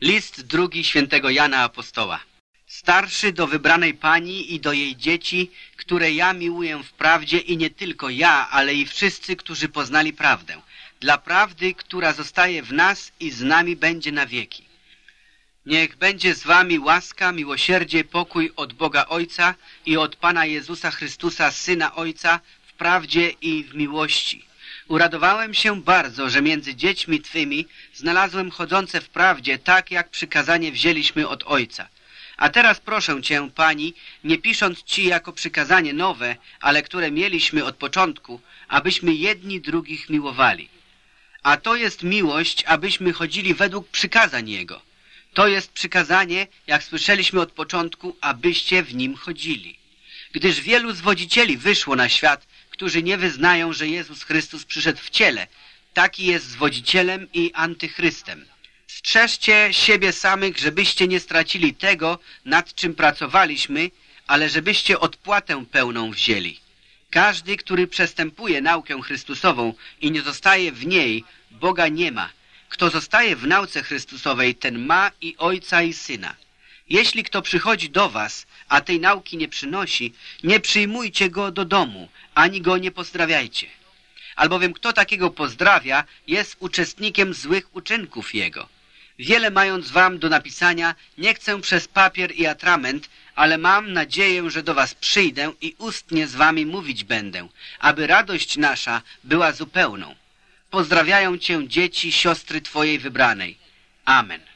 List drugi świętego Jana Apostoła. Starszy do wybranej pani i do jej dzieci, które ja miłuję w prawdzie i nie tylko ja, ale i wszyscy, którzy poznali prawdę. Dla prawdy, która zostaje w nas i z nami będzie na wieki. Niech będzie z wami łaska, miłosierdzie, pokój od Boga Ojca i od Pana Jezusa Chrystusa, Syna Ojca, w prawdzie i w miłości. Uradowałem się bardzo, że między dziećmi Twymi znalazłem chodzące w prawdzie, tak jak przykazanie wzięliśmy od Ojca. A teraz proszę Cię, Pani, nie pisząc Ci jako przykazanie nowe, ale które mieliśmy od początku, abyśmy jedni drugich miłowali. A to jest miłość, abyśmy chodzili według przykazań Jego. To jest przykazanie, jak słyszeliśmy od początku, abyście w nim chodzili. Gdyż wielu zwodzicieli wyszło na świat, którzy nie wyznają, że Jezus Chrystus przyszedł w ciele. Taki jest zwodzicielem i antychrystem. Strzeżcie siebie samych, żebyście nie stracili tego, nad czym pracowaliśmy, ale żebyście odpłatę pełną wzięli. Każdy, który przestępuje naukę Chrystusową i nie zostaje w niej, Boga nie ma. Kto zostaje w nauce Chrystusowej, ten ma i Ojca i Syna. Jeśli kto przychodzi do was, a tej nauki nie przynosi, nie przyjmujcie go do domu, ani go nie pozdrawiajcie. Albowiem kto takiego pozdrawia, jest uczestnikiem złych uczynków jego. Wiele mając wam do napisania, nie chcę przez papier i atrament, ale mam nadzieję, że do was przyjdę i ustnie z wami mówić będę, aby radość nasza była zupełną. Pozdrawiają cię dzieci, siostry twojej wybranej. Amen.